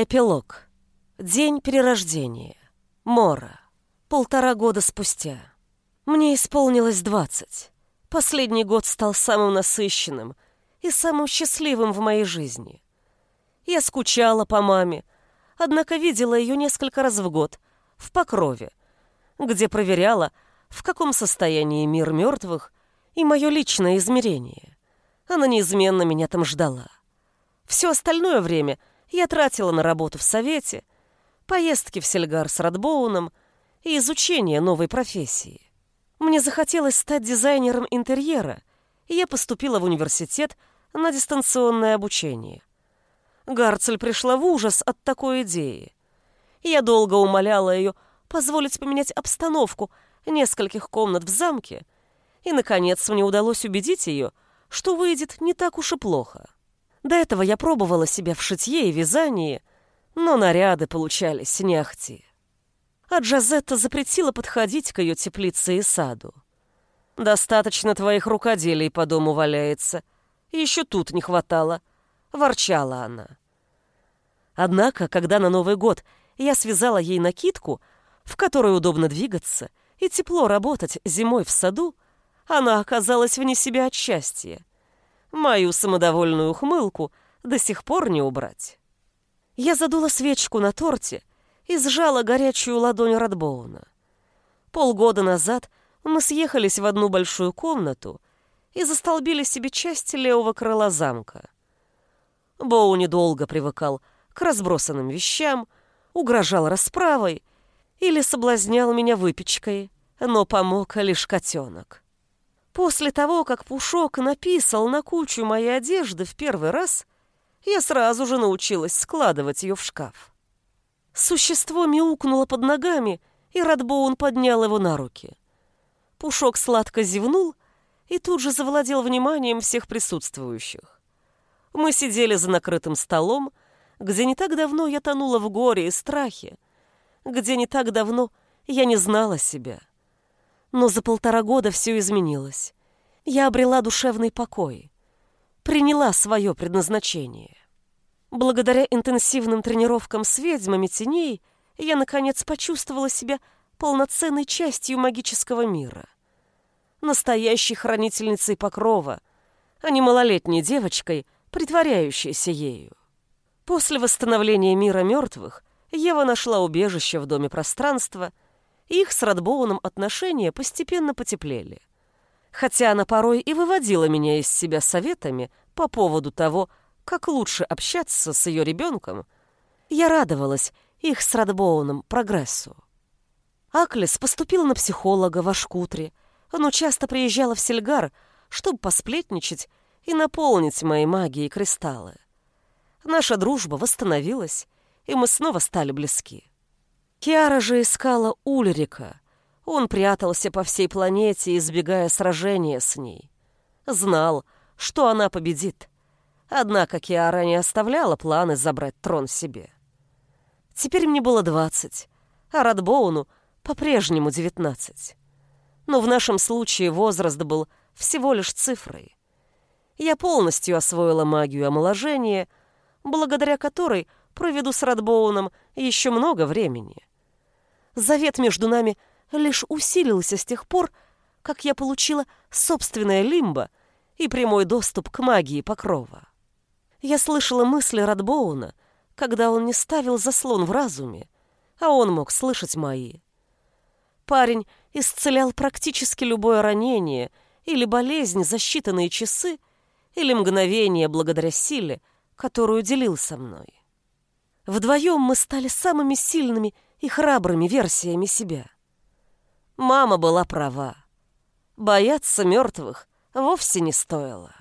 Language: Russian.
Эпилог. День перерождения. Мора. Полтора года спустя. Мне исполнилось двадцать. Последний год стал самым насыщенным и самым счастливым в моей жизни. Я скучала по маме, однако видела ее несколько раз в год, в Покрове, где проверяла, в каком состоянии мир мертвых и мое личное измерение. Она неизменно меня там ждала. Все остальное время — я тратила на работу в совете, поездки в Сельгар с Радбоуном и изучение новой профессии. Мне захотелось стать дизайнером интерьера, и я поступила в университет на дистанционное обучение. Гарцель пришла в ужас от такой идеи. Я долго умоляла ее позволить поменять обстановку нескольких комнат в замке, и, наконец, мне удалось убедить ее, что выйдет не так уж и плохо. До этого я пробовала себя в шитье и вязании, но наряды получались не ахти. А Джазетта запретила подходить к ее теплице и саду. «Достаточно твоих рукоделий по дому валяется. Еще тут не хватало», — ворчала она. Однако, когда на Новый год я связала ей накидку, в которой удобно двигаться и тепло работать зимой в саду, она оказалась вне себя от счастья. Мою самодовольную ухмылку до сих пор не убрать. Я задула свечку на торте и сжала горячую ладонь Радбоуна. Полгода назад мы съехались в одну большую комнату и застолбили себе часть левого крыла замка. Боу недолго привыкал к разбросанным вещам, угрожал расправой или соблазнял меня выпечкой, но помог лишь котенок. После того, как Пушок написал на кучу моей одежды в первый раз, я сразу же научилась складывать ее в шкаф. Существо мяукнуло под ногами, и Радбоун поднял его на руки. Пушок сладко зевнул и тут же завладел вниманием всех присутствующих. Мы сидели за накрытым столом, где не так давно я тонула в горе и страхе, где не так давно я не знала себя. Но за полтора года все изменилось. Я обрела душевный покой. Приняла свое предназначение. Благодаря интенсивным тренировкам с ведьмами теней я, наконец, почувствовала себя полноценной частью магического мира. Настоящей хранительницей покрова, а не малолетней девочкой, притворяющейся ею. После восстановления мира мертвых Ева нашла убежище в Доме пространства — их с Радбоуном отношения постепенно потеплели. Хотя она порой и выводила меня из себя советами по поводу того, как лучше общаться с ее ребенком, я радовалась их с Радбоуном прогрессу. Аклес поступила на психолога в Ашкутре, но часто приезжала в Сельгар, чтобы посплетничать и наполнить моей магией кристаллы. Наша дружба восстановилась, и мы снова стали близки. Киара же искала Ульрика. Он прятался по всей планете, избегая сражения с ней. Знал, что она победит. Однако Киара не оставляла планы забрать трон себе. Теперь мне было двадцать, а Радбоуну по-прежнему девятнадцать. Но в нашем случае возраст был всего лишь цифрой. Я полностью освоила магию омоложения, благодаря которой проведу с Радбоуном еще много времени. Завет между нами лишь усилился с тех пор, как я получила собственное лимбо и прямой доступ к магии покрова. Я слышала мысли Радбоуна, когда он не ставил заслон в разуме, а он мог слышать мои. Парень исцелял практически любое ранение или болезнь за считанные часы или мгновение благодаря силе, которую делил со мной. Вдвоем мы стали самыми сильными и храбрыми версиями себя. Мама была права. Бояться мертвых вовсе не стоило.